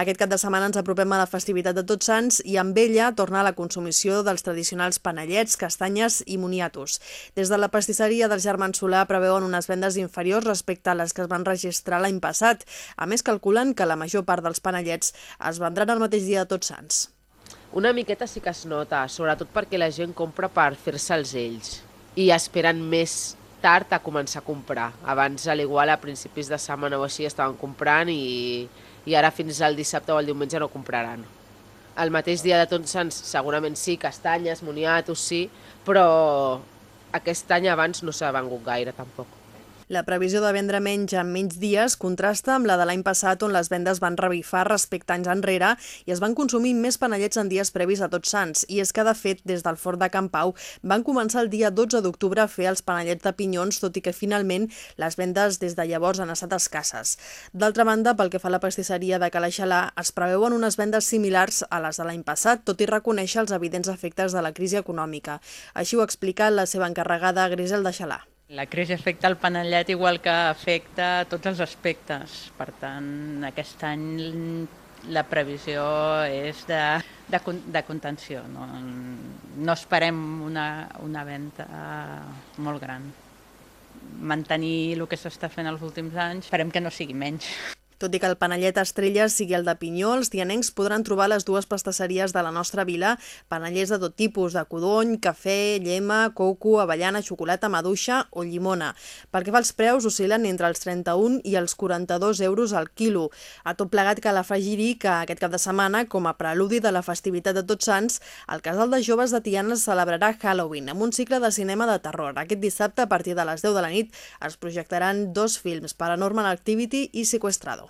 Aquest cap de setmana ens apropem a la festivitat de Tots Sants i amb ella torna la consumició dels tradicionals panellets, castanyes i moniatos. Des de la pastisseria dels Germans Solà preveuen unes vendes inferiors respecte a les que es van registrar l'any passat. A més, calculen que la major part dels panellets es vendran el mateix dia de Tots Sants. Una miqueta sí que es nota, sobretot perquè la gent compra per fer-se'ls ells i esperen més tard a començar a comprar. Abans, a l'igual, a principis de setmana o així estaven comprant i, i ara fins al dissabte o al diumenge no compraran. El mateix dia de Tots Sants segurament sí, castanyes, moniatos sí, però aquest any abans no s'ha vengut gaire tampoc. La previsió de vendre menys en menys dies contrasta amb la de l'any passat on les vendes van revifar respecte anys enrere i es van consumir més panellets en dies previs a Tots Sants. I és que, de fet, des del Fort de Can Pau van començar el dia 12 d'octubre a fer els panellets de pinyons, tot i que finalment les vendes des de llavors han estat escasses. D'altra banda, pel que fa a la pastisseria de Calaixalà, es preveuen unes vendes similars a les de l'any passat, tot i reconèixer els evidents efectes de la crisi econòmica. Així ho explica la seva encarregada Grisel de Xalà. La crisi afecta el panellet igual que afecta tots els aspectes. Per tant, aquest any la previsió és de, de, de contenció. No, no esperem una, una venda molt gran. Mantenir el que s'està fent els últims anys, esperem que no sigui menys. Tot i que el panellet estrella sigui el de pinyó, els tianencs podran trobar les dues pastasseries de la nostra vila panellers de tot tipus, de codony, cafè, llema, coco, avellana, xocolata, maduixa o llimona. Pel que fa als preus, oscil·len entre els 31 i els 42 euros al quilo. A tot plegat cal afegir-hi que aquest cap de setmana, com a preludi de la festivitat de Tots Sants, el casal de joves de Tiana celebrarà Halloween amb un cicle de cinema de terror. Aquest dissabte, a partir de les 10 de la nit, es projectaran dos films, Paranormal Activity i Sequestrado.